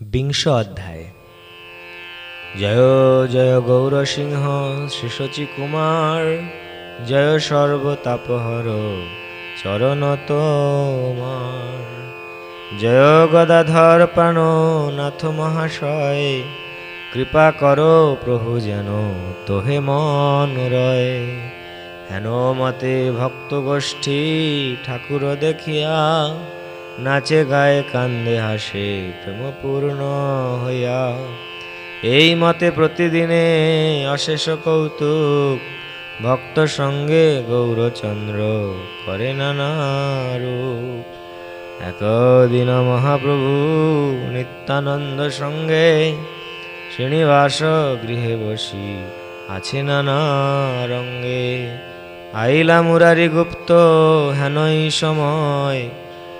বিংশ অধ্যায়। জয় জয় গৌরসিংহ শ্রীশচী কুমার, জয় সর্বতাপহর চরণ তোমার। জয় গদাধর প্রাণনাথ মহাশয়, কৃপা করো প্রভু যেন তোহে মন রয়। হেন মতে ভক্ত গোষ্ঠী ঠাকুর দেখিয়া নাচে গায়ে কান্দে হাসে, প্রেমপূর্ণ হইয়া। এই মতে প্রতিদিনে অশেষ কৌতুক ভক্ত সঙ্গে গৌরচন্দ্র করে নানা একদিন মহাপ্রভু নিত্যানন্দ সঙ্গে শ্রীনিবাস গৃহে বসি, আছে নানা রঙ্গে। আইলা মুরারি গুপ্ত হেনই সময়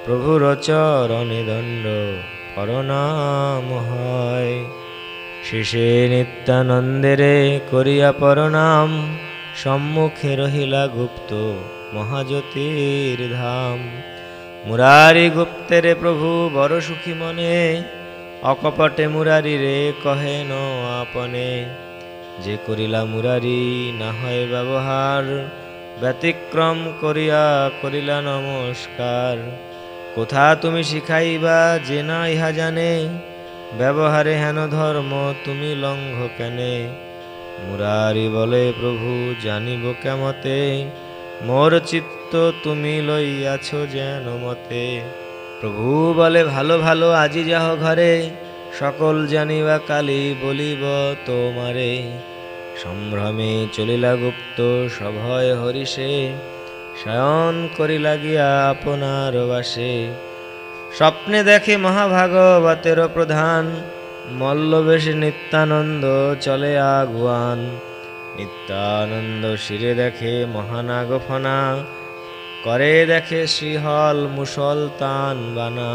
প্রভুর চরণে দণ্ড পরনাম হয়। শেষে নিত্যানন্দেরে করিয়া পরনাম, সম্মুখে রহিলা গুপ্ত মহাজ্যোতির ধাম। মুরারি গুপ্তেরে প্রভু বড় সুখী মনে, অকপটে মুরারি রে কহে ন আপনে। যে করিলা মুরারি না হয় ব্যবহার, ব্যতিক্রম করিয়া করিলা নমস্কার। কোথা তুমি শিখাইবা যে না ইহা জানে? ব্যবহারে হেন ধর্ম, তুমি লঙ্ঘ কেনে? মুরারি বলে, প্রভু, জানিব কেমতে? মোর চিত্ত তুমি লইয়াছ যেন মতে। প্রভু বলে, ভালো ভালো, আজি যাহ ঘরে। সকল জানিবা কালি বলিব তোমারে। সম্ভ্রমে চলিলা গুপ্ত, সভয় হরিষে। শয়ন করি লাগিয়া আপনার বাসে। স্বপ্নে দেখে মহাভাগবতের প্রধান মল্লবেশে নিত্যানন্দ চলে আগুয়ান। নিত্যানন্দ শিরে দেখে মহানাগ ফনা করে দেখে শ্রীহল মুসল তান বানা।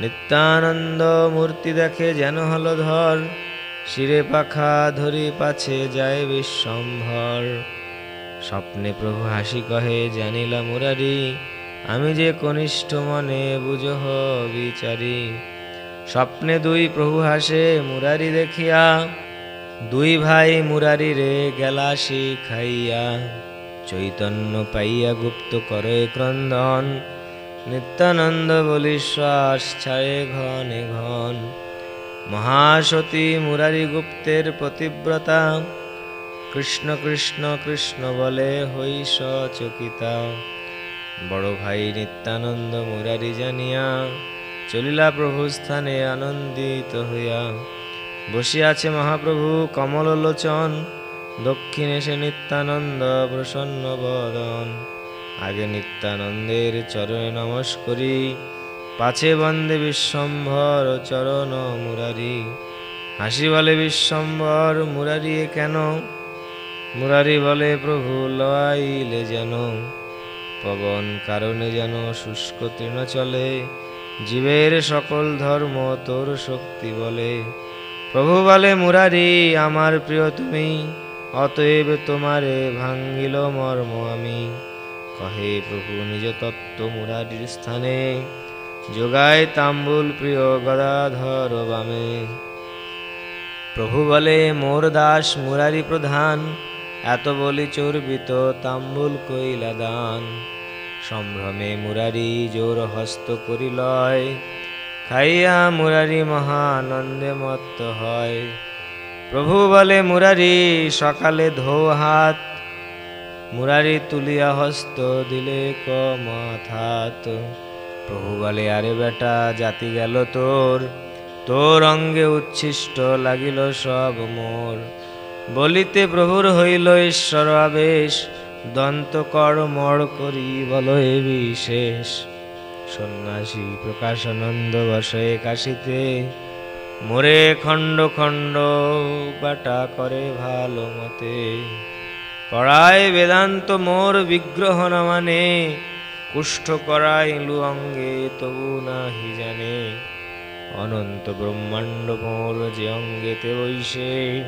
নিত্যানন্দ মূর্তি দেখে যেন হল ধর, শিরে পাখা ধরি পাছে যায় বিশ্বম্ভর। স্বপ্নে প্রভু হাসি কহে, জানিলা মুরারি, আমি যে কনিষ্ঠ মনে বুঝহ বিচারি। স্বপ্নে দুই প্রভু হাসে, মুরারি দেখিয়া, দুই ভাই মুরারি রে গেলাসি খাইয়া। চৈতন্য পাইয়া গুপ্ত করে ক্রন্দন, নিত্যানন্দ বলি শ্বাস ছাড়ে ঘনে ঘন। মহাসতী মুরারি গুপ্তের পতিব্রতা কৃষ্ণ কৃষ্ণ কৃষ্ণ বলে, হই সচকিতা। বড় ভাই নিত্যানন্দ মুরারি জানিয়া, চলিলা প্রভু স্থানে আনন্দিত হইয়া, বসিয়াছে মহাপ্রভু কমল লোচন দক্ষিণে সে নিত্যানন্দ প্রসন্ন বদন। আগে নিত্যানন্দের চরণে নমস্করি, পাছে বন্দে বিশ্বম্ভর চরণ মুরারি। হাসি বলে, বিশ্বম্ভর মুরারি কেন? মুরারি বলে, প্রভু, লয়াইলে যেন পবন কারণে যেন শুষ্ক তৃণ চলে। জীবের সকল ধর্ম তোর শক্তি বলে। প্রভু বলে, মুরারি, আমার প্রিয় তুমি, অতএব তোমারে ভাঙ্গিল মর্ম আমি। কহে প্রভু, নিজ তত্ত্ব মুরারির স্থানে, যোগায় তাম্বুল প্রিয় গদাধর বামে। প্রভু বলে, মোর দাস মুরারি প্রধান এত বলি চর্বিত তাম্বুল কইলা দান সম্ভ্রমে মুরারি জোর হস্ত করিলয়, খাইয়া মুরারি মহানন্দে মত্ত হয়। প্রভু বলে, মুরারি, সকালে ধো হাত, মুরারি তুলিয়া হস্ত দিলে ক মাথাত প্রভু বলে, আরে বেটা, জাতি গেল তোর তোর অঙ্গে উচ্ছিষ্ট লাগিল সব মোর। বলিতে প্রভুর হইল ঈশ্বর আবেশ, দন্ত কর মড় করি বল এ বিশেষ। সন্ন্যাসী প্রকাশানন্দ বসে কাশিতে, মোরে খণ্ড খণ্ড বাটা করে ভালো মতে। পড়ায় বেদান্ত মোর বিগ্রহ না মানে কুষ্ঠ করাইলু অঙ্গে তবু নাহি জানে। অনন্ত ব্রহ্মাণ্ড মোর যে অঙ্গেতে বৈশে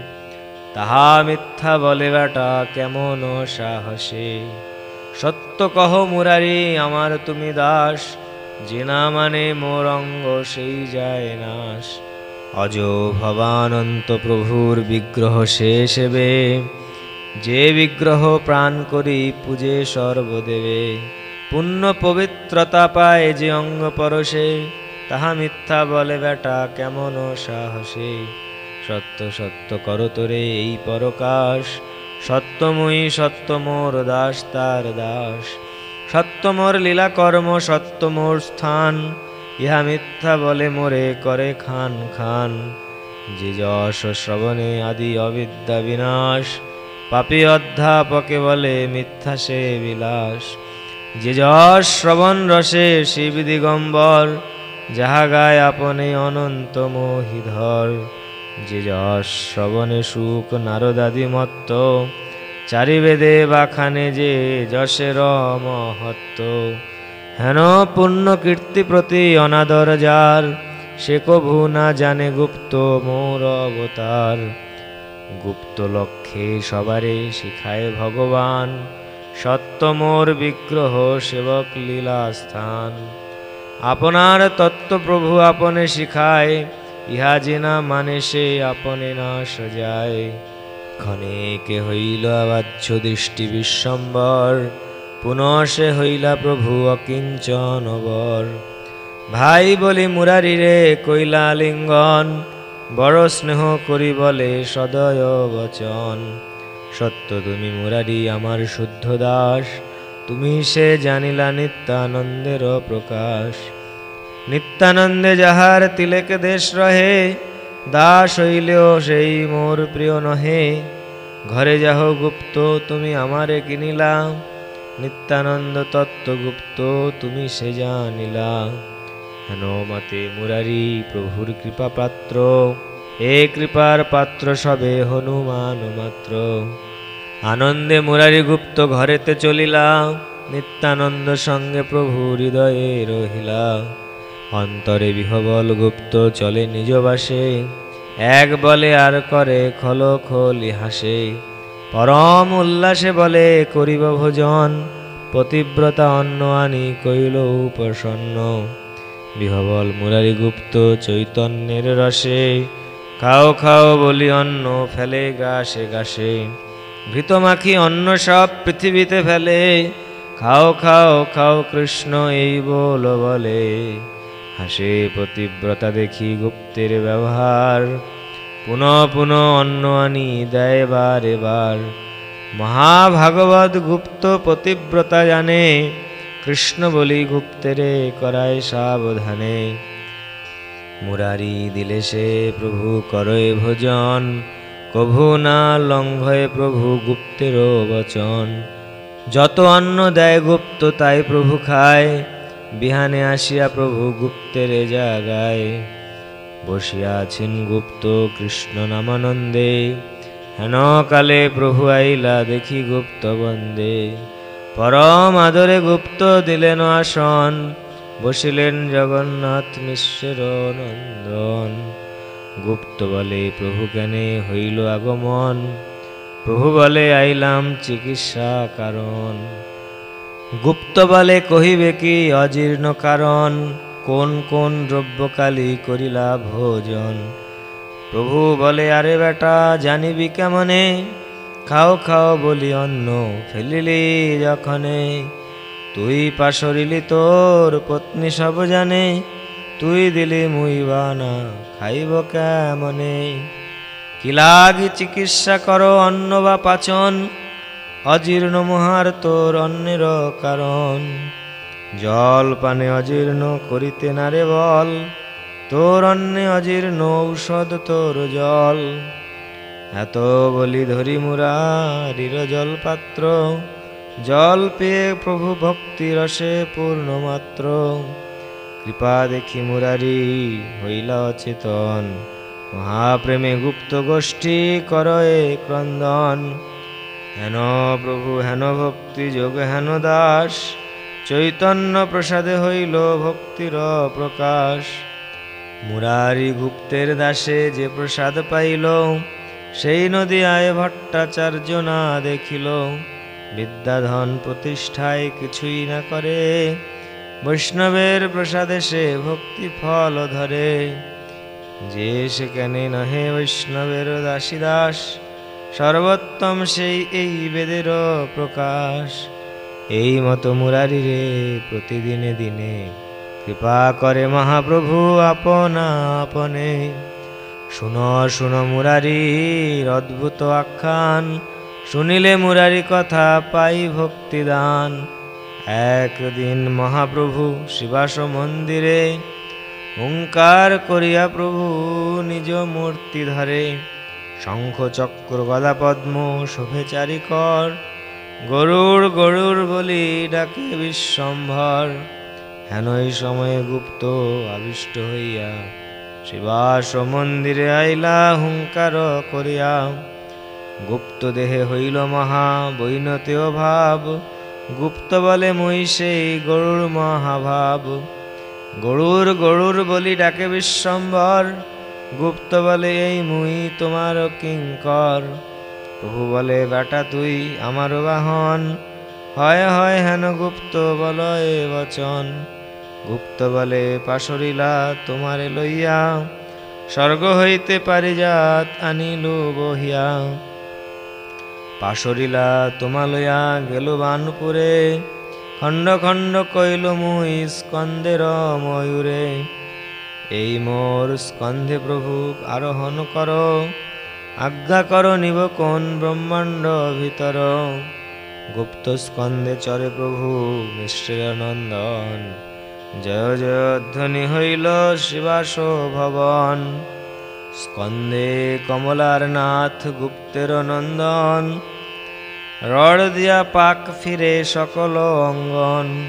তাহা মিথ্যা বলে বেটা, কেমন সাহসে? সত্য কহ মুরারি, আমার তুমি দাস যে না মানে মোর অঙ্গ সেই যায় নাশ। অজ ভবানন্ত প্রভুর বিগ্রহ সেবে, যে বিগ্রহ প্রাণ করি পূজে সর্বদেবে। পুণ্য পবিত্রতা পায় যে অঙ্গ পরশে, তাহা মিথ্যা বলে বেটা, কেমন সাহসে? সত্য সত্য কর তোরে এই পরকাশ। সত্যময়ী সত্য মোর দাস তার দাস। সত্য মোর লীলা কর্ম সত্য মোর স্থান। ইহা মিথ্যা বলে মোরে করে খান খান। যে যশ শ্রবণে আদি অবিদ্যা বিনাশ। পাপী অধ্যাপকে বলে মিথ্যা সে বিলাস। যে যশ শ্রবণ রসে শিব দিগম্বর। যাহা গায় আপনে অনন্ত মোহিধর। যে যশ সুখ নারদাদি মত্ত, চারিবেদে বাখানে যে যশের মহত্ব হেন পুণ্য কীর্তি প্রতি অনাদর যার, সে কভু না জানে গুপ্ত মোর অবতার। গুপ্ত লক্ষ্যে সবারে শিখায় ভগবান, সত্য মোর বিগ্রহ সেবক লীলা স্থান আপনার তত্ত্ব প্রভু আপনে শিখায় ইহা যে না মানে সে আপনে না সজায়। ক্ষণেকে হইল আবাহ্য দৃষ্টি বিশ্বম্বর, পুনঃ সে হইলা প্রভু অকিঞ্চন বর। ভাই বলি মুরারি রে কইলা লিঙ্গন বড় স্নেহ করি বলে সদয় বচন। সত্য, তুমি মুরারি আমার শুদ্ধ দাস, তুমি সে জানিলা নিত্যানন্দের প্রকাশ। নিত্যানন্দে যাহার তিলেক দেশ রহে, দাস হইলেও সেই মোর প্রিয় নহে। ঘরে যাহ গুপ্ত, তুমি আমারে কিনিলা। নিত্যানন্দ তত্ত্ব গুপ্ত, তুমি সে জানিলা। হেন মতে মুরারি প্রভুর কৃপা পাত্র, এ কৃপার পাত্র সবে হনুমান মাত্র। আনন্দে মুরারি গুপ্ত ঘরেতে চলিলা, নিত্যানন্দ সঙ্গে প্রভু হৃদয়ে রহিলা। অন্তরে বিহবল গুপ্ত চলে নিজ বাসে এক বলে আর করে খল খলি হাসে। পরম উল্লাসে বলে করিব ভোজন। পতিব্রতা অন্ন আনি কইল উপসন্ন বিহবল মুরারি গুপ্ত চৈতন্যের রসে। খাও খাও বলি অন্ন ফেলে গাছে গাছে। ভীতমাখি অন্ন সব পৃথিবীতে ফেলে। খাও খাও খাও কৃষ্ণ এই বল বলে। হাসে পতিব্রতা দেখি গুপ্তের ব্যবহার। পুনঃ পুনঃ অন্ন আনি দেয় বার এবার। মহাভাগবত গুপ্ত পতিব্রতা জানে, কৃষ্ণ বলি গুপ্তেরে করায় সাবধানে। মুরারি দিলে সে প্রভু করয় ভোজন, কভু না লঙ্ঘয়ে প্রভু গুপ্তেরও বচন। যত অন্ন দেয় গুপ্ত তাই প্রভু খায় বিহানে আসিয়া প্রভু গুপ্তের জাগায় বসিয়া আছেন গুপ্ত কৃষ্ণ নামানন্দে। হেন কালে প্রভু আইলা দেখি গুপ্ত বন্দে। পরম আদরে গুপ্ত দিলেন আসন, বসিলেন জগন্নাথ মিশ্র নন্দন গুপ্ত বলে, প্রভু কেনে হইল আগমন? প্রভু বলে, আইলাম চিকিৎসা কারণ। গুপ্ত বলে কহিবে কি, অজীর্ণ কারণ, কোন কোন দ্রব্যকালী করিলা ভোজন? প্রভু বলে, আরে বেটা, জানিবি কেমনে? খাও খাও বলি অন্ন ফেলিলি যখনে। তুই পাশরিলি তোর, পত্নী সব জানে। তুই দিলি মুই বানা, খাইব কেমনে? কি লাগি চিকিৎসা করো, অন্ন বা পাচন? অজীর্ণ মহার তোর অন্যের কারণ। জল পানে অজীর্ণ করিতে না রে বল, তোর অন্নে অজীর্ণ ঔষধ তোর জল। এত বলি ধরি মুরারির জল পাত্র জল পেয়ে প্রভু ভক্তি রসে পূর্ণ মাত্র। কৃপা দেখি মুরারি হইলা অচেতন, মহাপ্রেমে গুপ্ত গোষ্ঠী করয়ে ক্রন্দন। হেন প্রভু, হেন ভক্তি যোগ, হেন দাস। চৈতন্য প্রসাদে হইল ভক্তির প্রকাশ। মুরারি গুপ্তের দাসে যে প্রসাদ পাইল, সেই নদী আয় ভট্টাচার্য না দেখিল। বিদ্যাধন প্রতিষ্ঠায় কিছুই না করে, বৈষ্ণবের প্রসাদে সে ভক্তি ফল ধরে। যে সেখানে নহে বৈষ্ণবের দাসী দাস সর্বোত্তম সেই এই বেদের প্রকাশ। এই মতো মুরারি রে প্রতিদিনে দিনে কৃপা করে মহাপ্রভু আপনা আপনে। শুনো শুনো মুরারির অদ্ভুত আখ্যান। শুনিলে মুরারি কথা পাই ভক্তিদান। একদিন মহাপ্রভু শিবাস মন্দিরে হুঙ্কার করিয়া প্রভু নিজ মূর্তি ধরে। শঙ্খ চক্র গদা পদ্ম শোভে চারিকর গরুড় গরুড় বলি ডাকে বিশ্বম্ভর। হেনই সময়ে গুপ্ত আবিষ্ট হইয়া শিবাস মন্দিরে আইলা হুঙ্কার করিয়া। গুপ্ত দেহে হইল মহা বৈনতেয় ভাব। গুপ্ত বলে মই সেই গরুর মহাভাব। গরুর গরুর বলি ডাকে বিশ্বম্বর গুপ্ত বলে এই মুই তোমার কিঙ্কর। প্রভু বলে, বেটা, তুই আমার বাহন। হয় হয়, হেন গুপ্ত বল এ বচন। গুপ্ত বলে, পাশরিলা তোমারে লইয়া স্বর্গ হইতে পারিজাত আনিল বহিয়া। পাশরিলা তোমা লইয়া গেল বানপুরে। খণ্ড খণ্ড কইল মুই স্কন্দের ময়ূরে। এই মোর স্কন্ধে প্রভু আরোহণ কর। আজ্ঞা কর নিব কোন ব্রহ্মাণ্ড ভিতর। গুপ্ত স্কন্ধে চরে প্রভু মিশ্রের নন্দন জয় জয় ধ্বনি হইল শিবাস ভবন। স্কন্দে কমলার নাথ গুপ্তের নন্দন। রড দিয়া পাক ফিরে সকল অঙ্গন।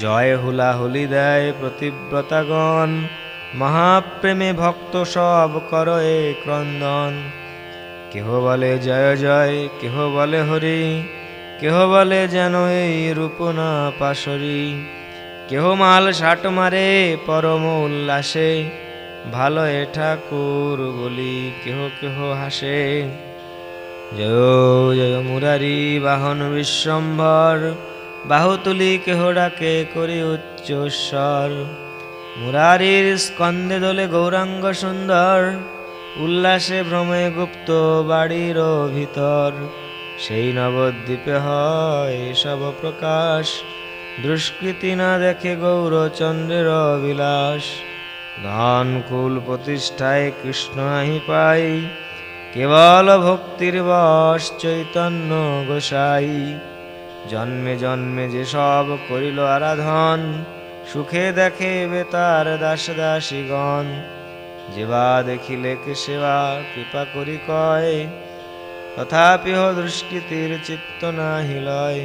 জয় হুলা হুলি দেয় প্রতিব্রতাগণ। মহাপ্রেমে ভক্ত সব কর এ ক্রন্দন। কেহ বলে জয় জয়, কেহ বলে হরি, কেহ বলে যেন এই রূপনা পাশরি। কেহ মাল ষাট মারে পরম উল্লাসে, ভালো এ ঠাকুর বলি কেহ কেহ হাসে। জয় জয় মুরারি বাহন বিশ্বম্ভর বাহু তুলি কেহ ডাকে করি উচ্চ স্বর। মুরারির স্কন্দে দোলে গৌরাঙ্গ সুন্দর, উল্লাসে ভ্রমে গুপ্ত বাড়ির ভিতর। সেই নবদ্বীপে হয় সব প্রকাশ, দুষ্কৃতি না দেখে গৌরচন্দ্রের বিলাস ধন কুল প্রতিষ্ঠায় কৃষ্ণ নাহি পাই, কেবল ভক্তির বশ চৈতন্য গোসাই। জন্মে জন্মে যে সব করিল আরাধন সুখে দেখে বেতার দাস দাসীগণ যেবা দেখিলে কে সেবা কৃপা করি কয়। তথাপিহ দুষ্কৃতির চিত্ত নাহি লয়।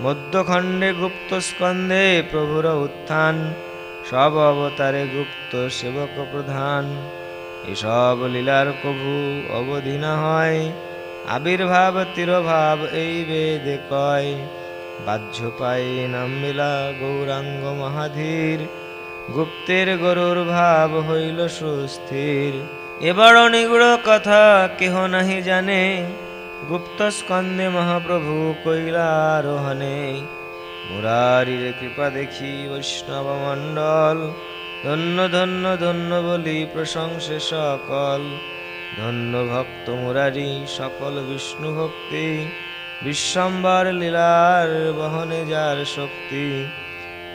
মধ্যখণ্ডে গুপ্ত স্কন্ধে প্রভুর উত্থান, সব অবতারে গুপ্ত সেবক প্রধান। এসব লীলার প্রভু অবধি না হয়, আবির্ভাব তিরভাব এই বেদে কয়। বাহ্য পাই নাম মিলা গৌরাঙ্গ মহাধীর। গুপ্তের গরুর ভাব হইল সুস্থির। এবার নিগুড় কথা কেহ নাহি জানে। গুপ্ত স্কন্দে মহাপ্রভু কৈলারোহণে। মুরারির কৃপা দেখি বৈষ্ণব মণ্ডল ধন্য ধন্য ধন্য বলি প্রশংসে সকল। ধন্য ভক্ত মুরারি, সকল বিষ্ণু ভক্তি। বিশ্বম্বর লীলার বহনে যার শক্তি,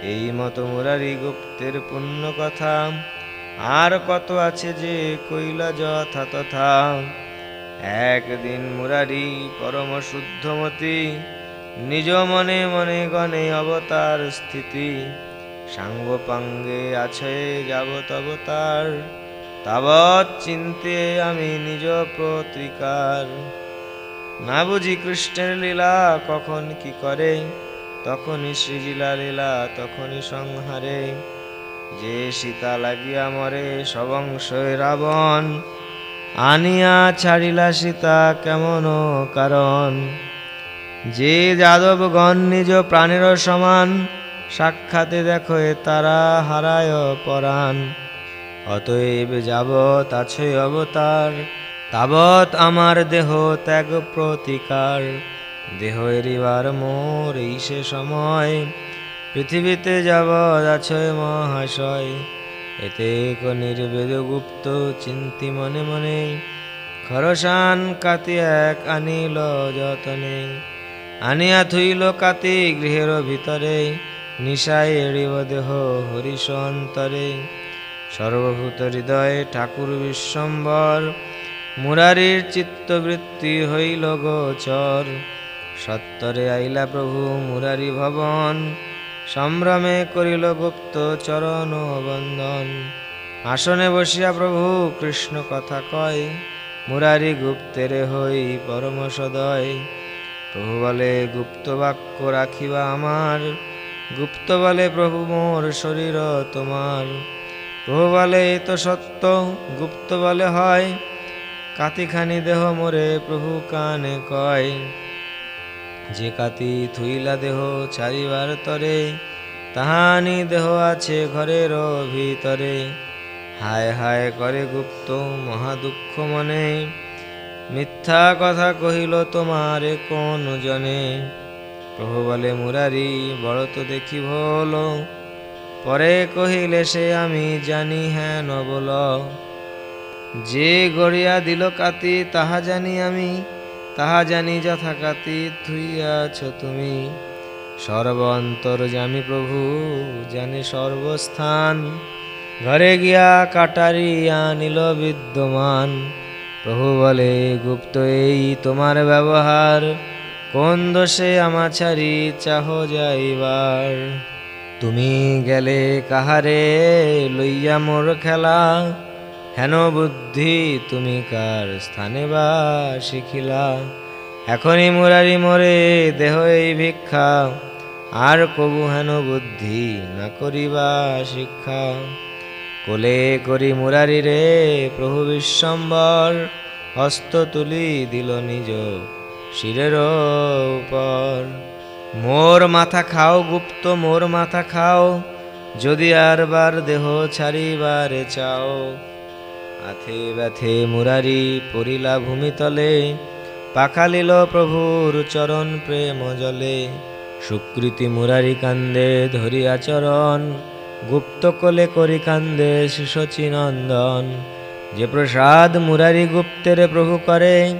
এই মতো মুরারি গুপ্তের পুণ্য কথা। আর কত আছে যে কইলা যথা তথা। একদিন মুরারি পরম শুদ্ধমতি, নিজ মনে মনে গণে অবতার স্থিতি। সাঙ্গ পাঙ্গে আছে যাবত অবতার, তাবৎ চিনতে আমি নিজ প্রতিকার। না বুঝি কৃষ্ণের লীলা কখন কি করে? তখনই শ্রীজিলা লীলা, তখনই সংহারে। যে সীতা লাগিয়া মরে, সবংশই রাবণ। আনিয়া ছাড়িলা সীতা কেমন কারণ? যে যাদবগণ নিজ প্রাণের সমান, সাক্ষাতে দেখো তারা হারায় পরাণ। অতএব যাবৎ আছে অবতার। তাবৎ আমার দেহ ত্যাগ প্রতিকার। দেহ এরিবার মোর এই সে সময়। পৃথিবীতে যাব আছয় মহাশয়। এতে নির্বেদ গুপ্ত চিন্তি মনে মনে। খরসান কাতি এক আনিল যতনে। আনিয়া থুইল কাতি গৃহের ভিতরে। নিশায় এড়িব দেহ হরিষ অন্তরে। সর্বভূত হৃদয়ে ঠাকুর বিশ্বম্বর। মুরারির চিত্তবৃত্তি হইল গোচর সত্তরে আইলা প্রভু মুরারি ভবন। সম্ভ্রমে করিল গুপ্ত চরণ বন্দন। আসনে বসিয়া প্রভু কৃষ্ণ কথা কয়, মুরারি গুপ্তেরে হই পরম সদয়। প্রভু বলে, গুপ্ত বাক্য রাখিবা আমার। গুপ্ত বলে, প্রভু মোর শরীর তোমার। প্রভু বলে তো সত্য, গুপ্ত বলে হয় কাতিখানি দেহ মোরে প্রভু কানে কয়। যে কাতি থুইলা দেহ চারিবার তরে, তাহানি দেহ আছে ঘরের ভিতরে। হায় হায় করে গুপ্ত মহা দুঃখ মনে, মিথ্যা কথা কহিল তোমারে কোন জনে? প্রভু বলে, মুরারি, বড় তো দেখি ভোল। পরে কহিলে সে, আমি জানি হ্যাঁ নবল। যে গড়িয়া দিল কাতি, তাহা জানি আমি, তাহা জানি যথা কাতি থুইয়াছ তুমি। সর্ব অন্তর জামি প্রভু, জানে সর্বস্থান। ঘরে গিয়া কাটারি আনিল বিদ্যমান। প্রভু বলে, গুপ্ত এই তোমার ব্যবহার, কোন দোষে আমা ছাড়ি চাহ যাইবার? তুমি গেলে কাহারে লইয়া মোর খেলা? হেন বুদ্ধি তুমি কার স্থানে বা শিখিলা? এখনই মুরারি মোরে দেহ এই ভিক্ষা। আর কবু হেন বুদ্ধি না করিবা শিক্ষা। কোলে করি মুরারি রে প্রভু বিশ্বম্বর, হস্ত তুলি দিল নিজ শিরের উপর। মোর মাথা খাও গুপ্ত, মোর মাথা খাও, যদি আর বার দেহ ছাড়িবারে চাও। আথে ব্যথে মুরারি পরিলা ভূমিতলে, পাখালিল প্রভুর চরণ প্রেম জলে। সুকৃতি মুরারি কান্দে ধরিয়া চরণ, গুপ্ত কোলে করি কান্দে শিশচী নন্দন। যে প্রসাদ মুরারি গুপ্তের প্রভু করে,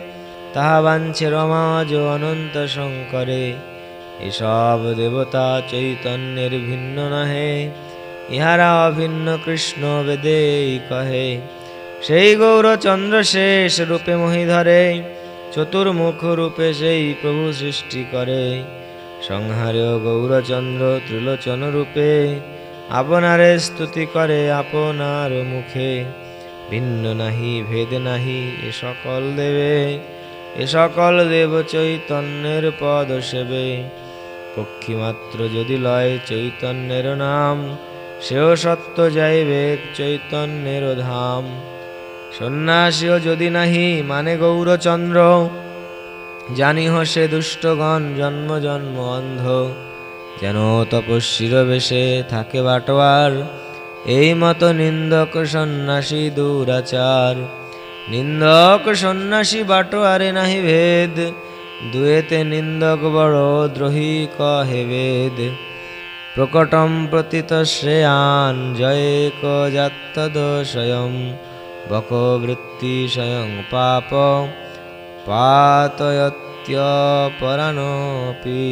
তাহা বাঞ্ছে রমাজ অনন্ত শঙ্করে। এসব দেবতা চৈতন্যের ভিন্ন নহে, ইহারা অভিন্ন কৃষ্ণ বেদেই কহে। সেই গৌরচন্দ্র শেষ রূপে মহিধরে, চতুর্মুখ রূপে সেই প্রভু সৃষ্টি করে। সংহারেও গৌরচন্দ্র ত্রিলোচন রূপে, আপনারে স্তুতি করে আপনার মুখে। ভিন্ন নাহি, ভেদ নাহি, এ সকল দেবে, এ সকল দেব চৈতন্যের পদ সেবে। পক্ষী মাত্র যদি লয় চৈতন্যের নাম, সেও সত্য যাইবে চৈতন্যের ধাম। সন্ন্যাসীও যদি নাহি মানে গৌরচন্দ্র? জানিহ সে দুষ্টগণ জন্ম জন্ম অন্ধ। যেন তপস্বীর বেশে থাকে বাটোয়ার। এই মতো নিন্দক সন্ন্যাসী দুরাচার। নিন্দক সন্ন্যাসী বাটোয়ারে নাহি ভেদ। দুয়েতে নিন্দক বড় দ্রোহী কহে বেদ। প্রকটম প্রতীত শ্রেয়ান, জয়ে ক স্বয়ং। বক বৃত্তি স্বয়ং পাপ পাতয়ত্যপরাণপি।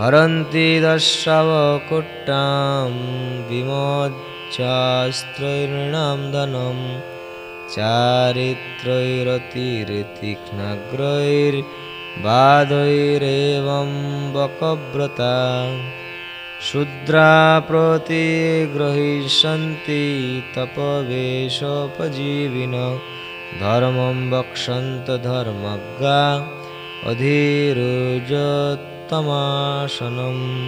হরন্তি দশাবকুট্টাম বিমজ্জাস্ত্রৈর্ণাম ধনম চারিত্রৈরতিরতীক্ষ্ণগ্রৈর বাদৈরেবং বকব্রতা শূদ্রা প্রতিগ্রহিষ্যন্তি তপবেশোপজীবিন। ধর্মম বক্ষন্ত ধর্মজ্ঞা অধীরুজোত্তমাসনম।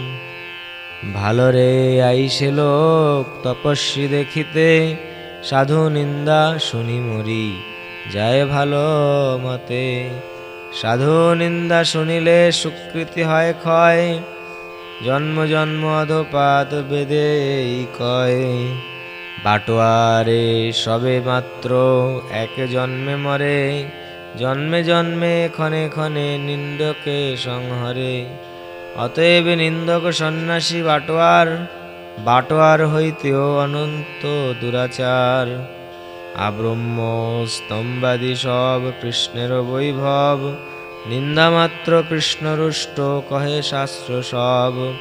ভালরে আইসে লোক তপস্বী দেখিতে, সাধু নিন্দা শুনি মরি, যায় ভালো মতে। সাধু নিন্দা শুনিলে সুকৃতি হয় ক্ষয় জন্ম জন্ম অধপাত বেদে কয়। বাটোয়ারে সবে মাত্র এক জন্মে মরে, জন্মে জন্মে ক্ষণে ক্ষণে নিন্দকে সংহরে। অতএব নিন্দক সন্ন্যাসী বাটোয়ার বাটোয়ার হইতেও অনন্ত দুরাচার। আব্রহ্ম স্তম্ভাদি সব কৃষ্ণের বৈভব নিন্দামাত্র কৃষ্ণরুষ্ট, কহে শাস্ত্র সব।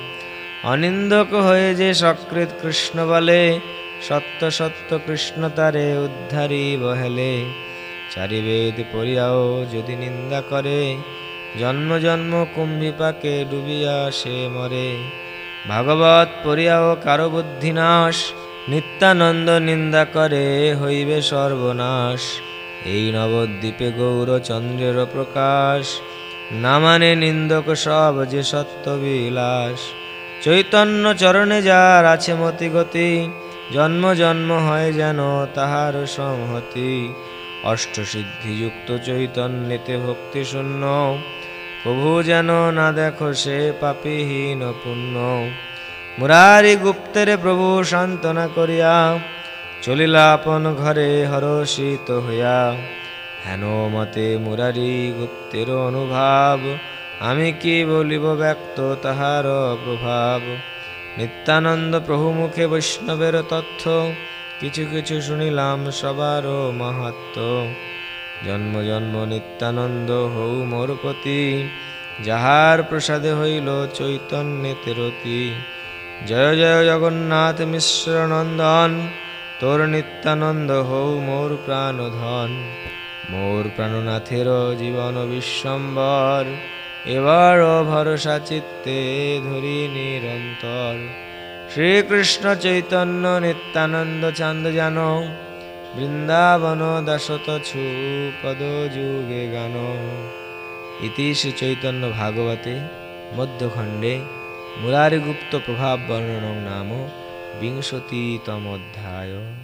অনিন্দক হয়ে যে সকৃত কৃষ্ণ বলে, সত্য সত্য কৃষ্ণ তারে উদ্ধারি বহেলে। চারি বেদ পড়িয়াও যদি নিন্দা করে, জন্ম জন্ম কুম্ভিপাকে ডুবিয়া সে মরে। ভাগবত পড়িয়াও কারও বুদ্ধিনাশ নিত্যানন্দ নিন্দা করে হইবে সর্বনাশ। এই নবদ্বীপে গৌরচন্দ্রের প্রকাশ। না মানে নিন্দক সব যে সত্য বিলাস। চৈতন্য চরণে যার আছে মতি গতি, জন্ম জন্ম হয় যেন তাহার সংহতি। অষ্টসিদ্ধিযুক্ত চৈতন্যেতে ভক্তি শূন্য, প্রভু যেন না দেখো সে পাপিহীন পুণ্য। মুরারি গুপ্তের প্রভু সান্ত্বনা করিয়া চলিলা আপন ঘরে হরষিত হইয়া, হেন মতে মুরারি গুপ্তের অনুভাব, আমি কি বলিব ব্যক্ত তাহার প্রভাব? নিত্যানন্দ প্রভু মুখে বৈষ্ণবের তথ্য, কিছু কিছু শুনিলাম সবারও মাহাত্ম। জন্ম জন্ম নিত্যানন্দ হৌ মোর পতি, যাহার প্রসাদে হইল চৈতন্যেতে রতি জয় জয় জগন্নাথ মিশ্র নন্দন তোর নিত্যানন্দ হৌ মোর প্রাণধন। মোর প্রাণনাথের জীবন বিশ্বম্বর। এবার ভরসা চিত্তে ধরি নিরন্তর। শ্রীকৃষ্ণ চৈতন্য নিত্যানন্দ চান্দ জানো। বৃন্দাবন দাসত ছু পদ যুগে গান। ইতি শ্রী চৈতন্য ভাগবতে মধ্যখণ্ডে মুরারিগুপ্ত প্রভাব বর্ণন নাম। বিংশতিতম অধ্যায়।